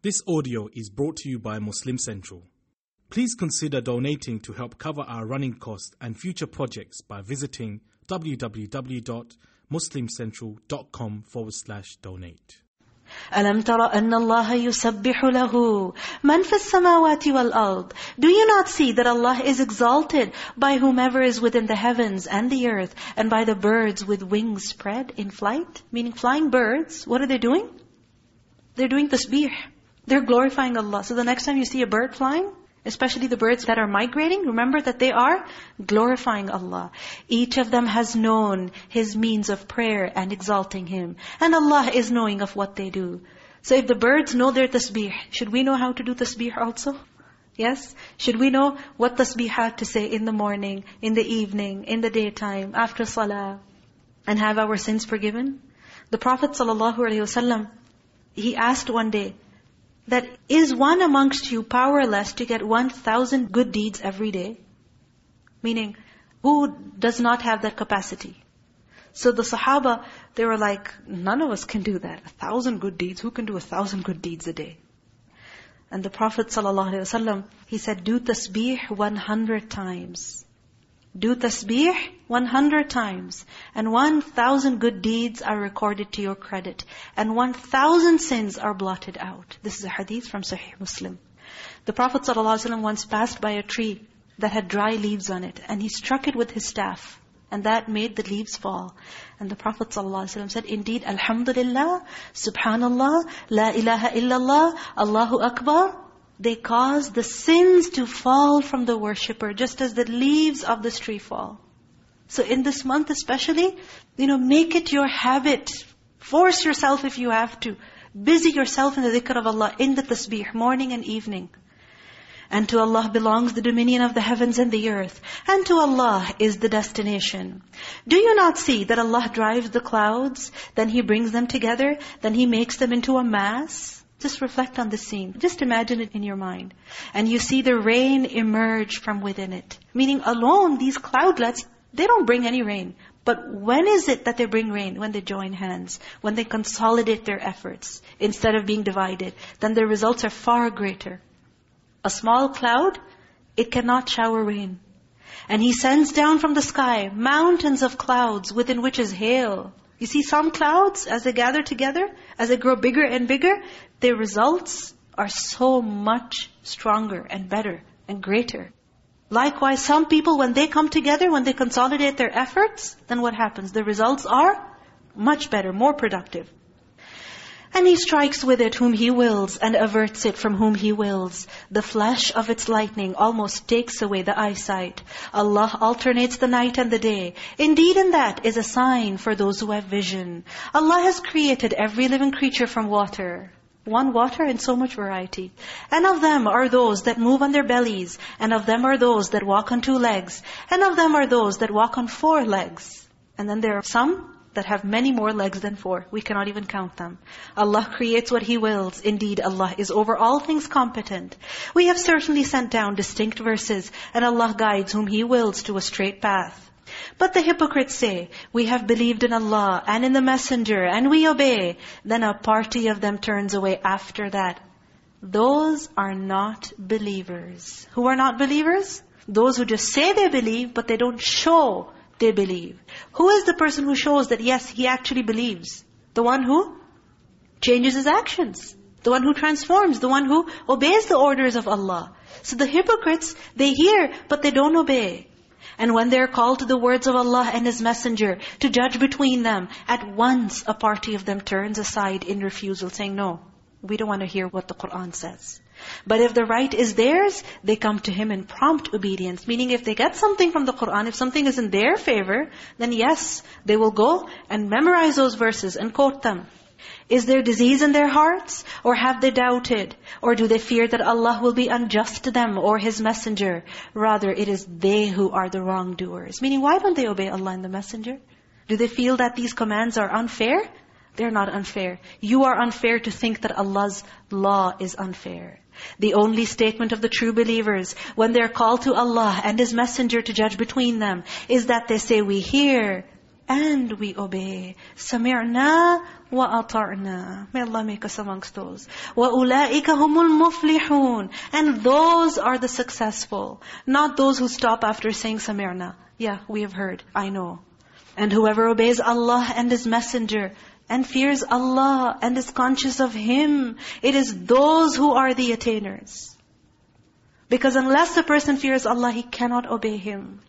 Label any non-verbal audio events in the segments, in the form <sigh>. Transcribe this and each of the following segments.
This audio is brought to you by Muslim Central. Please consider donating to help cover our running costs and future projects by visiting www.muslimcentral.com forward slash donate. ألم تر أن الله يسبح له من في السماوات والأرض Do you not see that Allah is exalted by whomever is within the heavens and the earth and by the birds with wings spread in flight? Meaning flying birds, what are they doing? They're doing tasbih. They're glorifying Allah. So the next time you see a bird flying, especially the birds that are migrating, remember that they are glorifying Allah. Each of them has known His means of prayer and exalting Him. And Allah is knowing of what they do. So if the birds know their tasbih, should we know how to do tasbih also? Yes? Should we know what tasbih have to say in the morning, in the evening, in the daytime, after salah, and have our sins forgiven? The Prophet ﷺ, he asked one day, that is one amongst you powerless to get 1,000 good deeds every day? Meaning, who does not have that capacity? So the Sahaba, they were like, none of us can do that. A thousand good deeds, who can do a thousand good deeds a day? And the Prophet ﷺ, he said, do tasbih 100 times. Do tasbih 100 times. And 1,000 good deeds are recorded to your credit. And 1,000 sins are blotted out. This is a hadith from Sahih Muslim. The Prophet ﷺ once passed by a tree that had dry leaves on it. And he struck it with his staff. And that made the leaves fall. And the Prophet ﷺ said, Indeed, Alhamdulillah, Subhanallah, La ilaha illallah, Allahu Akbar, they cause the sins to fall from the worshipper, just as the leaves of this tree fall. So in this month especially, you know, make it your habit. Force yourself if you have to. Busy yourself in the dhikr of Allah, in the tasbih, morning and evening. And to Allah belongs the dominion of the heavens and the earth. And to Allah is the destination. Do you not see that Allah drives the clouds, then He brings them together, then He makes them into a mass? Just reflect on the scene. Just imagine it in your mind. And you see the rain emerge from within it. Meaning alone, these cloudlets, they don't bring any rain. But when is it that they bring rain? When they join hands. When they consolidate their efforts instead of being divided. Then the results are far greater. A small cloud, it cannot shower rain. And He sends down from the sky mountains of clouds within which is hail. You see some clouds, as they gather together, as they grow bigger and bigger, their results are so much stronger and better and greater. Likewise, some people, when they come together, when they consolidate their efforts, then what happens? The results are much better, more productive. And He strikes with it whom He wills and averts it from whom He wills. The flash of its lightning almost takes away the eyesight. Allah alternates the night and the day. Indeed in that is a sign for those who have vision. Allah has created every living creature from water. One water and so much variety. And of them are those that move on their bellies. And of them are those that walk on two legs. And of them are those that walk on four legs. And then there are some that have many more legs than four. We cannot even count them. Allah creates what He wills. Indeed, Allah is over all things competent. We have certainly sent down distinct verses, and Allah guides whom He wills to a straight path. But the hypocrites say, we have believed in Allah and in the Messenger, and we obey. Then a party of them turns away after that. Those are not believers. Who are not believers? Those who just say they believe, but they don't show they believe. Who is the person who shows that yes, he actually believes? The one who changes his actions. The one who transforms. The one who obeys the orders of Allah. So the hypocrites, they hear, but they don't obey. And when they're called to the words of Allah and His Messenger to judge between them, at once a party of them turns aside in refusal, saying, no, we don't want to hear what the Qur'an says. But if the right is theirs, they come to Him in prompt obedience. Meaning if they get something from the Qur'an, if something is in their favor, then yes, they will go and memorize those verses and quote them. Is there disease in their hearts? Or have they doubted? Or do they fear that Allah will be unjust to them or His Messenger? Rather, it is they who are the wrongdoers. Meaning, why don't they obey Allah and the Messenger? Do they feel that these commands are unfair? They're not unfair. You are unfair to think that Allah's law is unfair. The only statement of the true believers, when they're called to Allah and His Messenger to judge between them, is that they say, we hear, and we obey. سَمِعْنَا وَأَطَعْنَا May Allah make us amongst those. وَأُولَٰئِكَ هُمُ الْمُفْلِحُونَ And those are the successful. Not those who stop after saying سَمِعْنَا. Yeah, we have heard. I know. And whoever obeys Allah and His Messenger, and fears Allah and is conscious of Him, it is those who are the attainers. Because unless a person fears Allah, he cannot obey Him.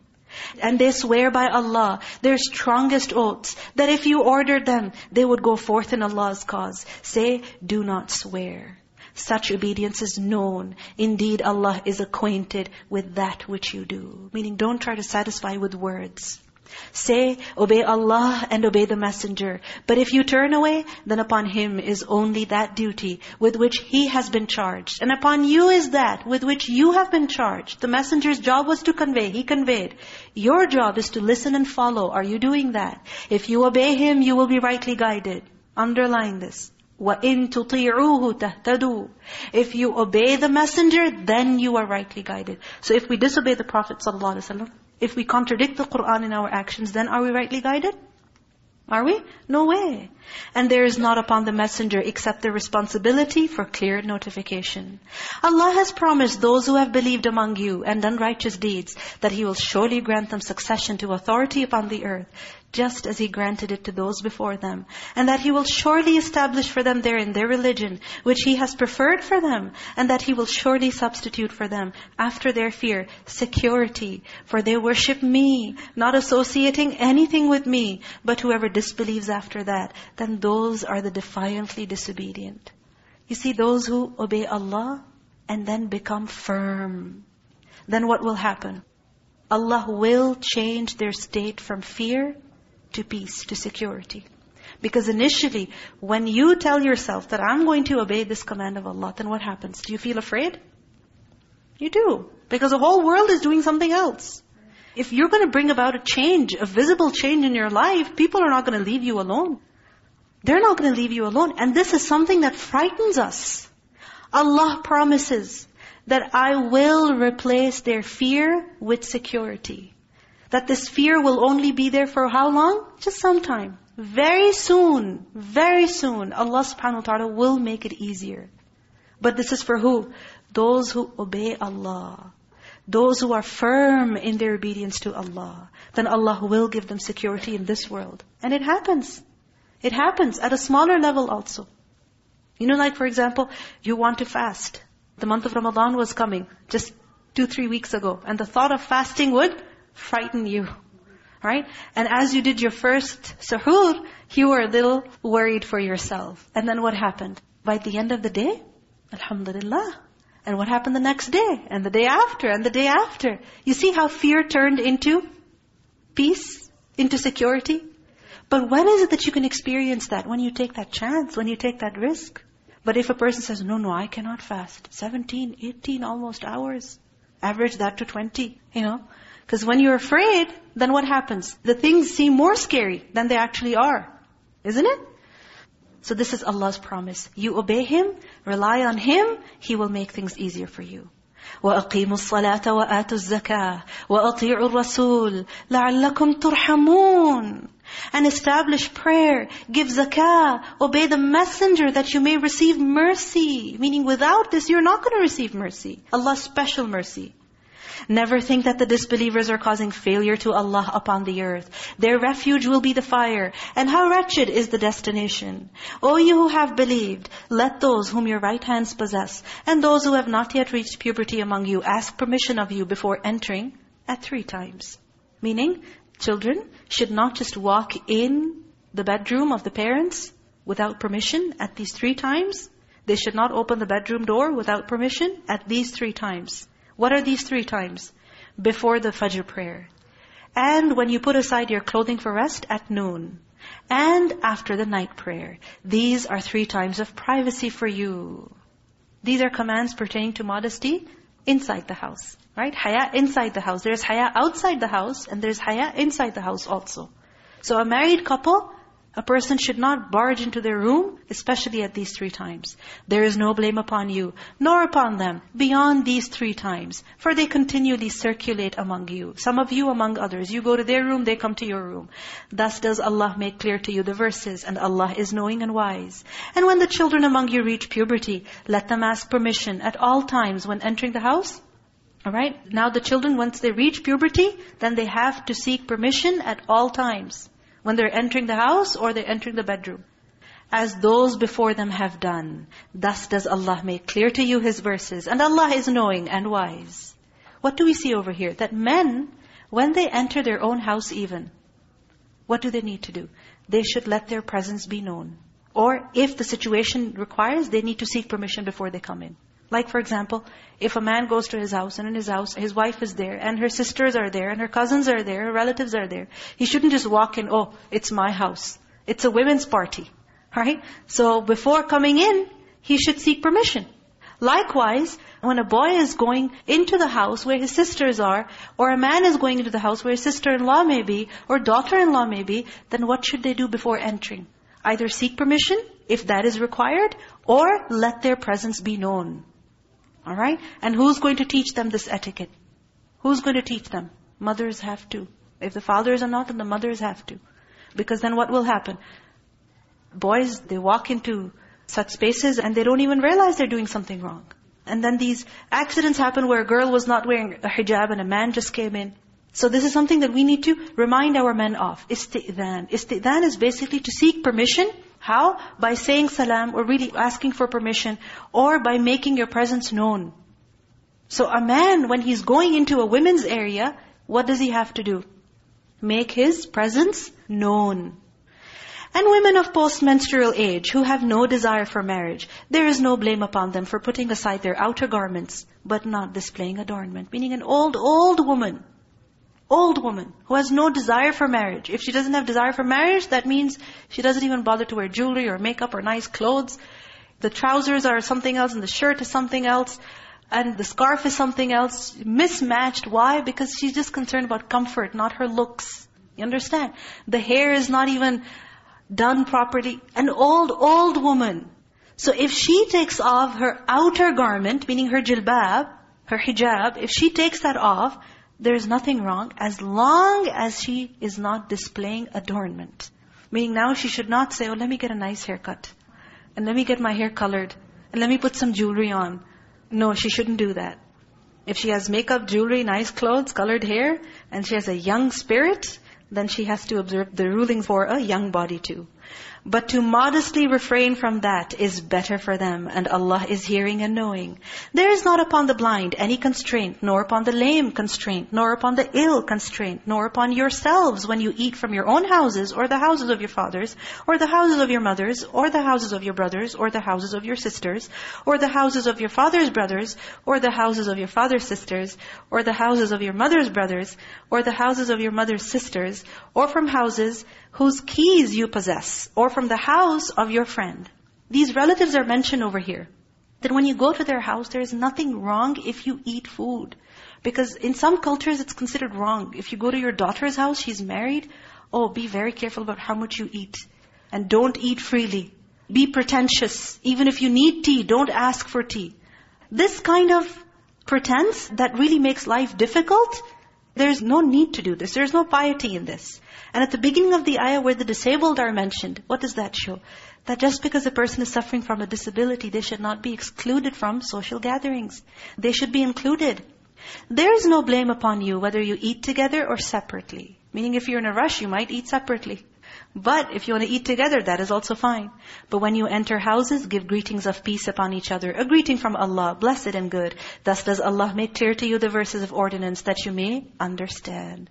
And they swear by Allah, their strongest oaths, that if you ordered them, they would go forth in Allah's cause. Say, do not swear. Such obedience is known. Indeed, Allah is acquainted with that which you do. Meaning, don't try to satisfy with words. Say, obey Allah and obey the messenger. But if you turn away, then upon him is only that duty with which he has been charged. And upon you is that with which you have been charged. The messenger's job was to convey. He conveyed. Your job is to listen and follow. Are you doing that? If you obey him, you will be rightly guided. Underline this. وَإِن تُطِيعُوهُ تَهْتَدُوا If you obey the messenger, then you are rightly guided. So if we disobey the Prophet ﷺ, if we contradict the Qur'an in our actions, then are we rightly guided? Are we? No way. And there is not upon the messenger except the responsibility for clear notification. Allah has promised those who have believed among you and done righteous deeds that He will surely grant them succession to authority upon the earth, just as He granted it to those before them. And that He will surely establish for them therein their religion, which He has preferred for them. And that He will surely substitute for them, after their fear, security. For they worship Me, not associating anything with Me. But whoever disbelieves after that, then those are the defiantly disobedient. You see, those who obey Allah and then become firm. Then what will happen? Allah will change their state from fear to peace, to security. Because initially, when you tell yourself that I'm going to obey this command of Allah, then what happens? Do you feel afraid? You do. Because the whole world is doing something else. If you're going to bring about a change, a visible change in your life, people are not going to leave you alone. They're not going to leave you alone. And this is something that frightens us. Allah promises that I will replace their fear with security. That this fear will only be there for how long? Just some time. Very soon, very soon, Allah subhanahu wa ta'ala will make it easier. But this is for who? Those who obey Allah. Those who are firm in their obedience to Allah. Then Allah will give them security in this world. And it happens. It happens at a smaller level also. You know, like for example, you want to fast. The month of Ramadan was coming just two, three weeks ago. And the thought of fasting would frighten you. Right? And as you did your first suhoor, you were a little worried for yourself. And then what happened? By the end of the day, Alhamdulillah. And what happened the next day? And the day after? And the day after? You see how fear turned into peace? Into security? But when is it that you can experience that? When you take that chance, when you take that risk. But if a person says, no, no, I cannot fast. 17, 18 almost hours. Average that to 20, you know. Because when you're afraid, then what happens? The things seem more scary than they actually are. Isn't it? So this is Allah's promise. You obey Him, rely on Him, He will make things easier for you. وَأَقِيمُوا الصَّلَاةَ وَآتُوا الزَّكَاةَ وَأَطِيعُوا الرَّسُولَ لَعَلَّكُمْ تُرْحَمُونَ And establish prayer, give zakah, obey the messenger that you may receive mercy. Meaning without this, you're not going to receive mercy. Allah's special mercy. Never think that the disbelievers are causing failure to Allah upon the earth. Their refuge will be the fire. And how wretched is the destination. O you who have believed, let those whom your right hands possess, and those who have not yet reached puberty among you, ask permission of you before entering at three times. Meaning, children should not just walk in the bedroom of the parents without permission at these three times. They should not open the bedroom door without permission at these three times. What are these three times? Before the Fajr prayer. And when you put aside your clothing for rest at noon. And after the night prayer. These are three times of privacy for you. These are commands pertaining to modesty inside the house. Right? Haya inside the house. There's haya outside the house and there's haya inside the house also. So a married couple, A person should not barge into their room, especially at these three times. There is no blame upon you, nor upon them, beyond these three times. For they continually circulate among you. Some of you among others. You go to their room, they come to your room. Thus does Allah make clear to you the verses, and Allah is knowing and wise. And when the children among you reach puberty, let them ask permission at all times when entering the house. Alright? Now the children, once they reach puberty, then they have to seek permission at all times when they're entering the house or they're entering the bedroom. As those before them have done. Thus does Allah make clear to you His verses. And Allah is knowing and wise. What do we see over here? That men, when they enter their own house even, what do they need to do? They should let their presence be known. Or if the situation requires, they need to seek permission before they come in. Like for example, if a man goes to his house and in his house his wife is there and her sisters are there and her cousins are there, her relatives are there. He shouldn't just walk in, oh, it's my house. It's a women's party. Right? So before coming in, he should seek permission. Likewise, when a boy is going into the house where his sisters are, or a man is going into the house where his sister-in-law may be, or daughter-in-law may be, then what should they do before entering? Either seek permission, if that is required, or let their presence be known. All right? And who's going to teach them this etiquette? Who's going to teach them? Mothers have to. If the fathers are not, then the mothers have to. Because then what will happen? Boys, they walk into such spaces and they don't even realize they're doing something wrong. And then these accidents happen where a girl was not wearing a hijab and a man just came in. So this is something that we need to remind our men of. Isti'dhan. Isti'dhan is basically to seek permission how? By saying salam or really asking for permission or by making your presence known. So a man, when he's going into a women's area, what does he have to do? Make his presence known. And women of post-menstrual age who have no desire for marriage, there is no blame upon them for putting aside their outer garments, but not displaying adornment. Meaning an old, old woman old woman who has no desire for marriage. If she doesn't have desire for marriage, that means she doesn't even bother to wear jewelry or makeup or nice clothes. The trousers are something else and the shirt is something else and the scarf is something else. Mismatched. Why? Because she's just concerned about comfort, not her looks. You understand? The hair is not even done properly. An old, old woman. So if she takes off her outer garment, meaning her jilbab, her hijab, if she takes that off, there is nothing wrong as long as she is not displaying adornment. Meaning now she should not say, oh, let me get a nice haircut. And let me get my hair colored. And let me put some jewelry on. No, she shouldn't do that. If she has makeup, jewelry, nice clothes, colored hair, and she has a young spirit, then she has to observe the ruling for a young body too. But to modestly refrain from that is better for them, and Allah is hearing and knowing. There is not upon the blind any constraint, nor upon the lame constraint, nor upon the ill constraint, nor upon yourselves when you eat from your own houses, or the houses of your fathers, or the houses of your mothers, or the houses of your brothers, or the houses of your sisters, or the houses of your father's brothers, or the houses of your father's sisters, or the houses of your mother's brothers, or the houses of your mother's sisters, or from houses whose keys you possess, or from the house of your friend. These relatives are mentioned over here. That when you go to their house, there is nothing wrong if you eat food. Because in some cultures, it's considered wrong. If you go to your daughter's house, she's married, oh, be very careful about how much you eat. And don't eat freely. Be pretentious. Even if you need tea, don't ask for tea. This kind of pretense that really makes life difficult, there's no need to do this. There's no piety in this. And at the beginning of the ayah where the disabled are mentioned, what does that show? That just because a person is suffering from a disability, they should not be excluded from social gatherings. They should be included. There is no blame upon you whether you eat together or separately. Meaning if you're in a rush, you might eat separately. But if you want to eat together, that is also fine. But when you enter houses, give greetings of peace upon each other. A greeting from Allah, blessed and good. Thus does Allah make clear to you the verses of ordinance that you may understand.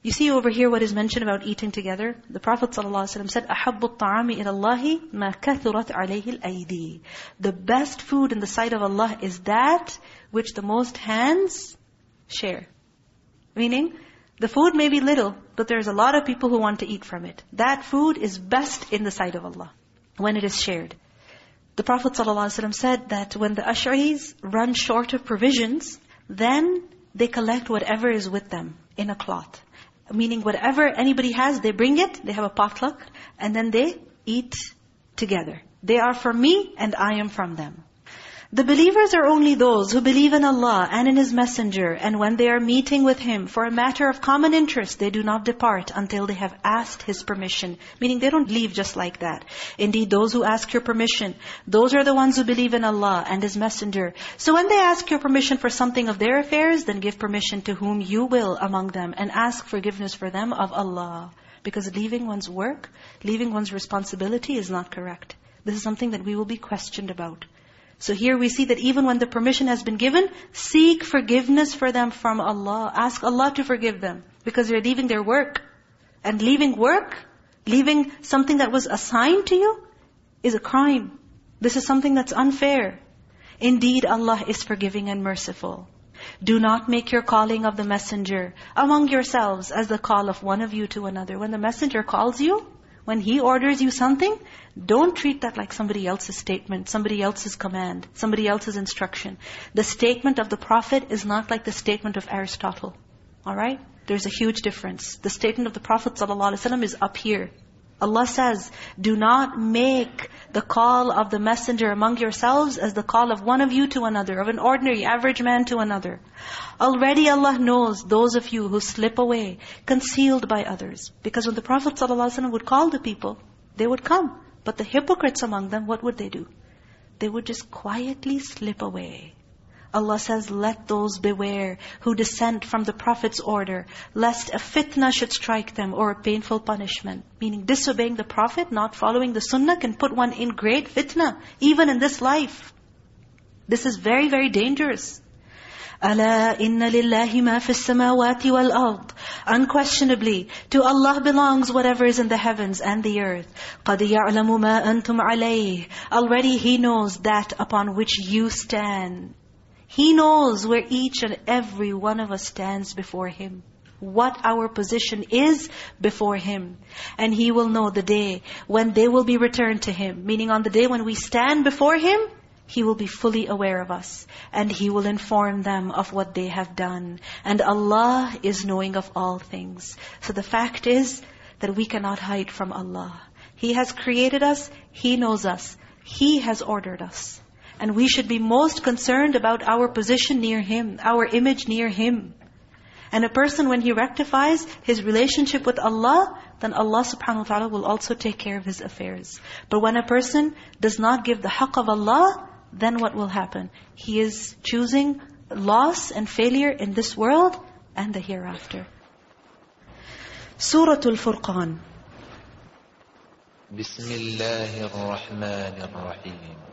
You see over here what is mentioned about eating together? The Prophet ﷺ said, أَحَبُّ الطَّعَامِ إِلَى اللَّهِ مَا كَثُرَتْ عَلَيْهِ الْأَيْدِي The best food in the sight of Allah is that which the most hands share. Meaning, the food may be little, but there's a lot of people who want to eat from it. That food is best in the sight of Allah, when it is shared. The Prophet ﷺ said that when the Ash'aris run short of provisions, then they collect whatever is with them in a cloth. Meaning whatever anybody has, they bring it, they have a potluck, and then they eat together. They are from me, and I am from them. The believers are only those who believe in Allah and in His Messenger, and when they are meeting with Him for a matter of common interest, they do not depart until they have asked His permission. Meaning they don't leave just like that. Indeed, those who ask your permission, those are the ones who believe in Allah and His Messenger. So when they ask your permission for something of their affairs, then give permission to whom you will among them, and ask forgiveness for them of Allah. Because leaving one's work, leaving one's responsibility is not correct. This is something that we will be questioned about. So here we see that even when the permission has been given, seek forgiveness for them from Allah. Ask Allah to forgive them because they're leaving their work. And leaving work, leaving something that was assigned to you, is a crime. This is something that's unfair. Indeed, Allah is forgiving and merciful. Do not make your calling of the messenger among yourselves as the call of one of you to another. When the messenger calls you, when he orders you something, don't treat that like somebody else's statement, somebody else's command, somebody else's instruction. The statement of the Prophet is not like the statement of Aristotle. All right? There's a huge difference. The statement of the Prophet ﷺ is up here. Allah says, do not make the call of the messenger among yourselves as the call of one of you to another, of an ordinary, average man to another. Already Allah knows those of you who slip away, concealed by others. Because when the Prophet ﷺ would call the people, they would come. But the hypocrites among them, what would they do? They would just quietly slip away. Allah says, let those beware who dissent from the Prophet's order, lest a fitna should strike them or a painful punishment. Meaning disobeying the Prophet, not following the sunnah can put one in great fitna, even in this life. This is very, very dangerous. أَلَا إِنَّ لِلَّهِ مَا فِي السَّمَاوَاتِ وَالْأَرْضِ Unquestionably, to Allah belongs whatever is in the heavens and the earth. قَدْ يَعْلَمُ مَا أَنْتُمْ عَلَيْهِ Already He knows that upon which you stand. He knows where each and every one of us stands before Him. What our position is before Him. And He will know the day when they will be returned to Him. Meaning on the day when we stand before Him, He will be fully aware of us. And He will inform them of what they have done. And Allah is knowing of all things. So the fact is that we cannot hide from Allah. He has created us. He knows us. He has ordered us. And we should be most concerned about our position near Him, our image near Him. And a person, when he rectifies his relationship with Allah, then Allah subhanahu wa ta'ala will also take care of his affairs. But when a person does not give the haqq of Allah, then what will happen? He is choosing loss and failure in this world and the hereafter. Surah Al-Furqan. Bismillahir Rahmanir Rahim.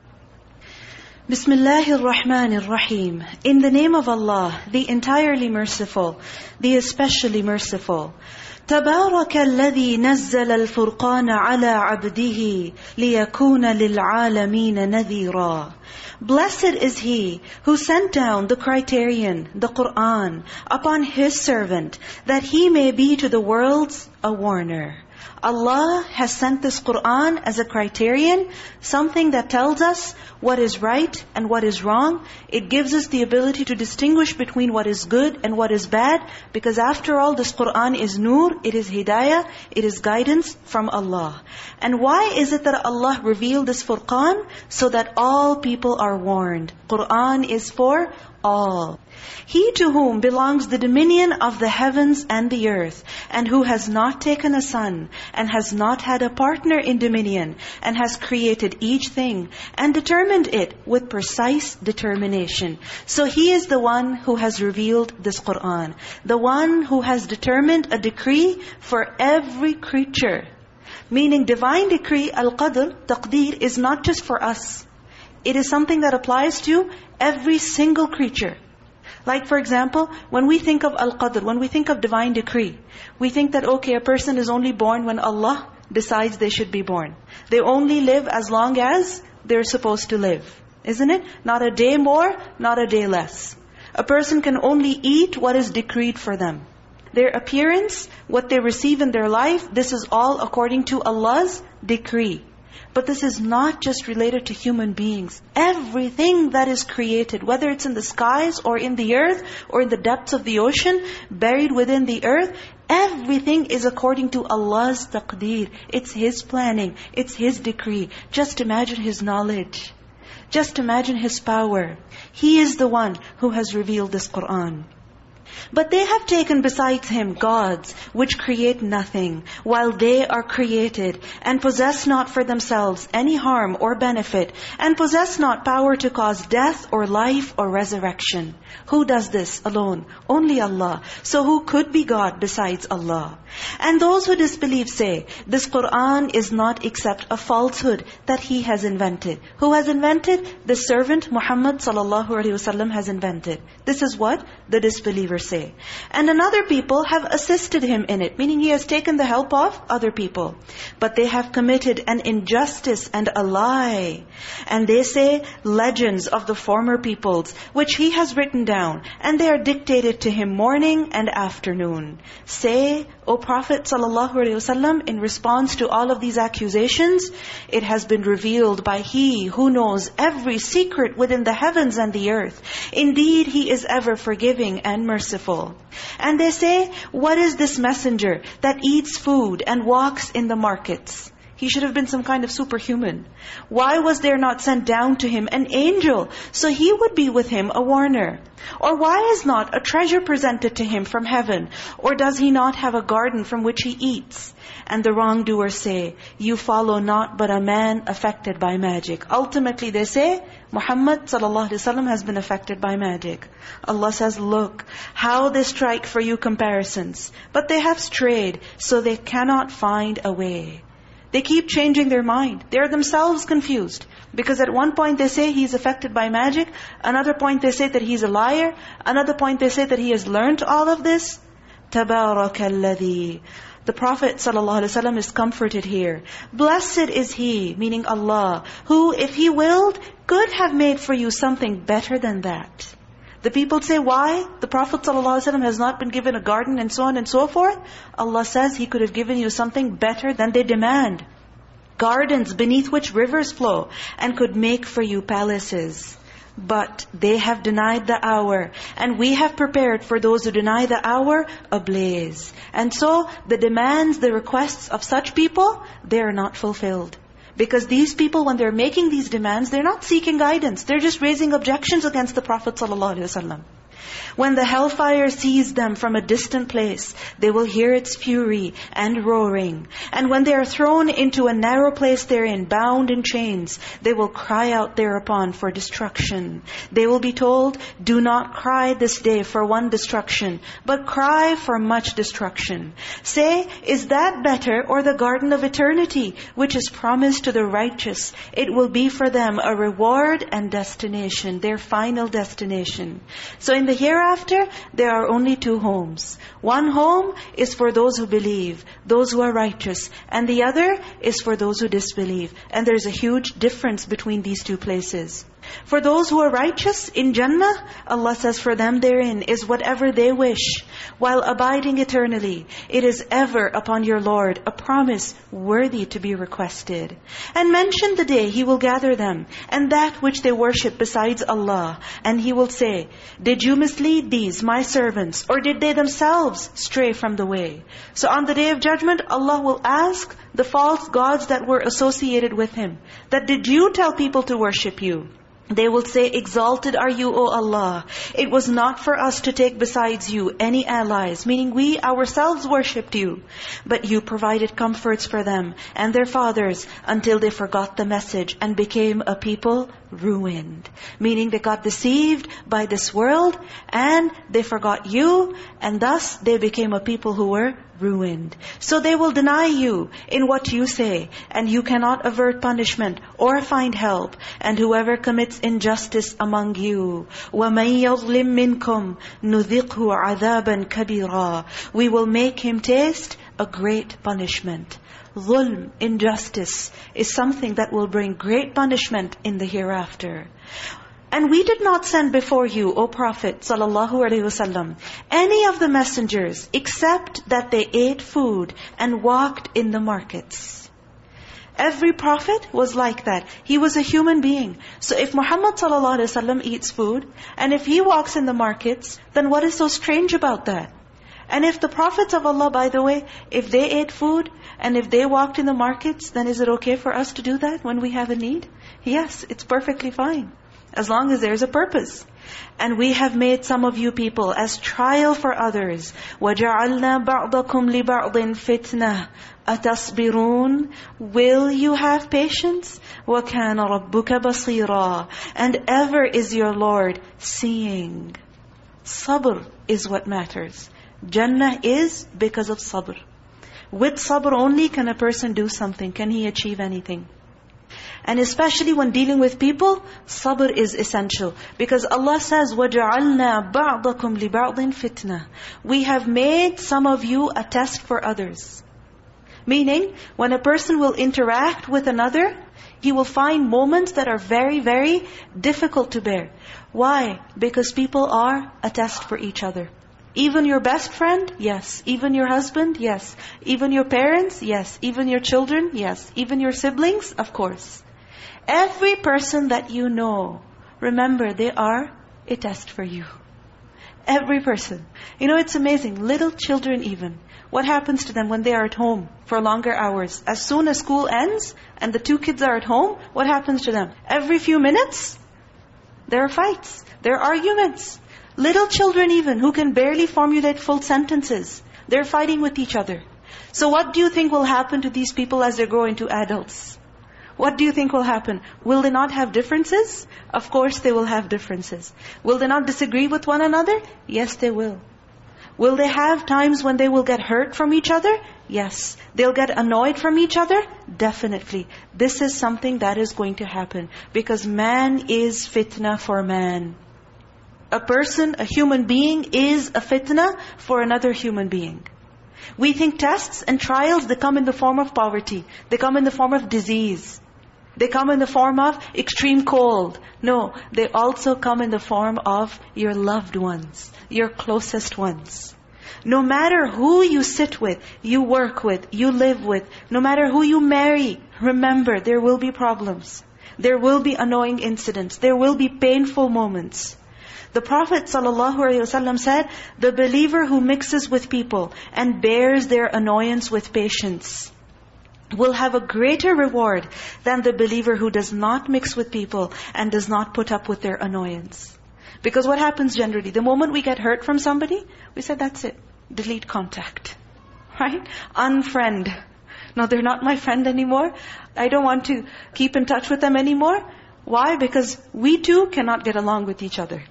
Bismillahir Rahmanir Rahim. In the name of Allah, the entirely merciful, the especially merciful. تبارك الذي نزل الفرقان على عبده ليكون للعالمين نذيرا Blessed is he who sent down the criterion, the Qur'an, upon his servant, that he may be to the worlds a warner. Allah has sent this Qur'an as a criterion, something that tells us what is right and what is wrong. It gives us the ability to distinguish between what is good and what is bad. Because after all, this Qur'an is nur, it is hidayah, it is guidance from Allah. And why is it that Allah revealed this Furqan? So that all people are warned. Qur'an is for all. He to whom belongs the dominion of the heavens and the earth, and who has not taken a son, and has not had a partner in dominion, and has created each thing, and determined it with precise determination. So He is the one who has revealed this Qur'an. The one who has determined a decree for every creature. Meaning divine decree, al-qadr, taqdeer, is not just for us. It is something that applies to every single creature. Like for example, when we think of Al-Qadr, when we think of divine decree, we think that okay, a person is only born when Allah decides they should be born. They only live as long as they're supposed to live. Isn't it? Not a day more, not a day less. A person can only eat what is decreed for them. Their appearance, what they receive in their life, this is all according to Allah's decree. But this is not just related to human beings. Everything that is created, whether it's in the skies or in the earth or in the depths of the ocean, buried within the earth, everything is according to Allah's taqdeer. It's His planning. It's His decree. Just imagine His knowledge. Just imagine His power. He is the one who has revealed this Qur'an. But they have taken besides Him gods, which create nothing, while they are created, and possess not for themselves any harm or benefit, and possess not power to cause death or life or resurrection. Who does this alone? Only Allah. So who could be God besides Allah? And those who disbelieve say, this Qur'an is not except a falsehood that He has invented. Who has invented? The servant Muhammad sallallahu has invented. This is what the say. And another people have assisted him in it, meaning he has taken the help of other people. But they have committed an injustice and a lie. And they say legends of the former peoples, which he has written down, and they are dictated to him morning and afternoon. Say, O Prophet ﷺ, in response to all of these accusations, it has been revealed by He who knows every secret within the heavens and the earth. Indeed, He is ever forgiving and merciful. And they say, what is this messenger that eats food and walks in the markets? He should have been some kind of superhuman. Why was there not sent down to him an angel so he would be with him a warner? Or why is not a treasure presented to him from heaven? Or does he not have a garden from which he eats? And the wrongdoers say, you follow not but a man affected by magic. Ultimately they say, Muhammad ﷺ has been affected by magic. Allah says, look, how they strike for you comparisons. But they have strayed, so they cannot find a way. They keep changing their mind. They're themselves confused. Because at one point they say he's affected by magic. Another point they say that he's a liar. Another point they say that he has learned all of this. تَبَارَكَ الَّذِي The Prophet ﷺ is comforted here. Blessed is He, meaning Allah, who if He willed, could have made for you something better than that. The people say, why? The Prophet ﷺ has not been given a garden and so on and so forth. Allah says He could have given you something better than they demand. Gardens beneath which rivers flow and could make for you palaces. But they have denied the hour. And we have prepared for those who deny the hour, a blaze. And so, the demands, the requests of such people, they are not fulfilled. Because these people, when they're making these demands, they're not seeking guidance. They're just raising objections against the Prophet ﷺ. When the hellfire sees them from a distant place, they will hear its fury and roaring. And when they are thrown into a narrow place therein, bound in chains, they will cry out thereupon for destruction. They will be told, do not cry this day for one destruction, but cry for much destruction. Say, is that better or the garden of eternity, which is promised to the righteous? It will be for them a reward and destination, their final destination. So in the hereafter, there are only two homes. One home is for those who believe, those who are righteous. And the other is for those who disbelieve. And there's a huge difference between these two places. For those who are righteous in Jannah, Allah says for them therein is whatever they wish, while abiding eternally. It is ever upon your Lord a promise worthy to be requested. And mention the day He will gather them, and that which they worship besides Allah. And He will say, Did you mislead these, my servants, or did they themselves stray from the way? So on the day of judgment, Allah will ask the false gods that were associated with Him, that did you tell people to worship you? They will say, Exalted are you, O Allah. It was not for us to take besides you any allies, meaning we ourselves worshipped you. But you provided comforts for them and their fathers until they forgot the message and became a people ruined. Meaning they got deceived by this world and they forgot you and thus they became a people who were ruined. So they will deny you in what you say, and you cannot avert punishment or find help. And whoever commits injustice among you, وَمَنْ يَظْلِمْ مِنْكُمْ نُذِقْهُ عَذَابًا كَبِيرًا We will make him taste a great punishment. Zulm, injustice, is something that will bring great punishment in the hereafter. And we did not send before you, O Prophet ﷺ, any of the messengers except that they ate food and walked in the markets. Every prophet was like that. He was a human being. So if Muhammad ﷺ eats food, and if he walks in the markets, then what is so strange about that? And if the prophets of Allah, by the way, if they ate food, and if they walked in the markets, then is it okay for us to do that when we have a need? Yes, it's perfectly fine. As long as there's a purpose. And we have made some of you people as trial for others. وَجَعَلْنَا بَعْضَكُمْ لِبَعْضٍ فِتْنَةً أَتَصْبِرُونَ Will you have patience? وَكَانَ رَبُّكَ بَصِيرًا And ever is your Lord seeing. Sabr is what matters. Jannah is because of sabr. With sabr only can a person do something. Can he achieve anything? And especially when dealing with people, sabr is essential. Because Allah says, وَجَعَلْنَا بَعْضَكُمْ لِبَعْضٍ فِتْنَةً We have made some of you a test for others. Meaning, when a person will interact with another, he will find moments that are very, very difficult to bear. Why? Because people are a test for each other. Even your best friend? Yes. Even your husband? Yes. Even your parents? Yes. Even your children? Yes. Even your siblings? Of course. Every person that you know, remember they are a test for you. Every person. You know, it's amazing. Little children even. What happens to them when they are at home for longer hours? As soon as school ends and the two kids are at home, what happens to them? Every few minutes, there are fights. There are arguments. Little children even, who can barely formulate full sentences. They're fighting with each other. So what do you think will happen to these people as they grow into adults? What do you think will happen? Will they not have differences? Of course they will have differences. Will they not disagree with one another? Yes, they will. Will they have times when they will get hurt from each other? Yes. They'll get annoyed from each other? Definitely. This is something that is going to happen. Because man is fitna for man. A person, a human being is a fitna for another human being. We think tests and trials, they come in the form of poverty. They come in the form of disease. They come in the form of extreme cold. No, they also come in the form of your loved ones, your closest ones. No matter who you sit with, you work with, you live with, no matter who you marry, remember there will be problems. There will be annoying incidents. There will be painful moments. The Prophet ﷺ said, the believer who mixes with people and bears their annoyance with patience will have a greater reward than the believer who does not mix with people and does not put up with their annoyance. Because what happens generally? The moment we get hurt from somebody, we say, that's it. Delete contact. <laughs> Right? Unfriend. No, they're not my friend anymore. I don't want to keep in touch with them anymore. Why? Because we too cannot get along with each other.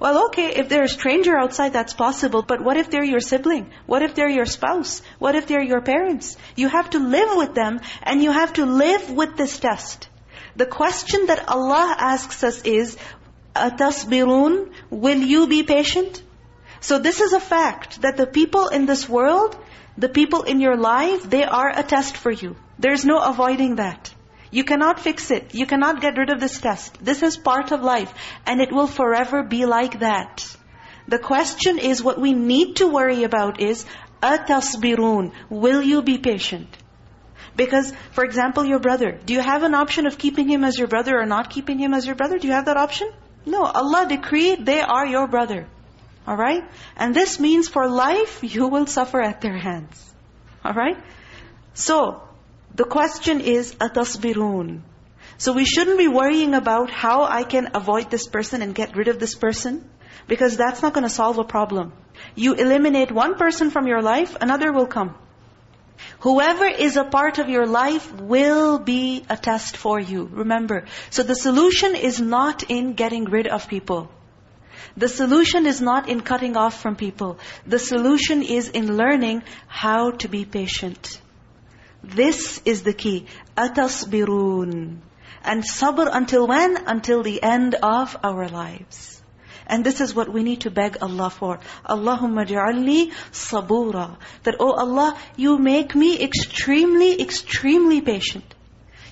Well, okay, if they're a stranger outside, that's possible. But what if they're your sibling? What if they're your spouse? What if they're your parents? You have to live with them and you have to live with this test. The question that Allah asks us is, أَتَصْبِرُونَ Will you be patient? So this is a fact, that the people in this world, the people in your life, they are a test for you. There's no avoiding that. You cannot fix it. You cannot get rid of this test. This is part of life. And it will forever be like that. The question is, what we need to worry about is, أَتَصْبِرُونَ Will you be patient? Because, for example, your brother, do you have an option of keeping him as your brother or not keeping him as your brother? Do you have that option? No, Allah decreed they are your brother. Alright? And this means for life, you will suffer at their hands. Alright? So, the question is, أَتَصْبِرُونَ So we shouldn't be worrying about how I can avoid this person and get rid of this person. Because that's not going to solve a problem. You eliminate one person from your life, another will come. Whoever is a part of your life will be a test for you. Remember. So the solution is not in getting rid of people. The solution is not in cutting off from people. The solution is in learning how to be patient. This is the key. أَتَصْبِرُونَ And sabr until when? Until the end of our lives. And this is what we need to beg Allah for. Allahumma ja'alni sabura. That, oh Allah, you make me extremely, extremely patient.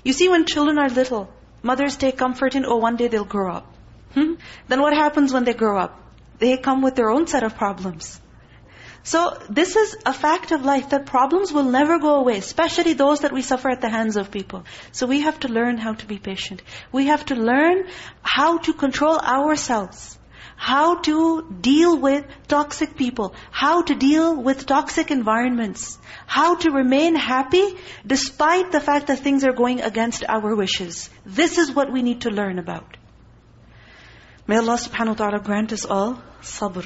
You see when children are little, mothers take comfort in, oh one day they'll grow up. Hmm? Then what happens when they grow up? They come with their own set of problems. So this is a fact of life that problems will never go away, especially those that we suffer at the hands of people. So we have to learn how to be patient. We have to learn how to control ourselves. How to deal with toxic people. How to deal with toxic environments. How to remain happy despite the fact that things are going against our wishes. This is what we need to learn about. May Allah subhanahu wa ta'ala grant us all sabr.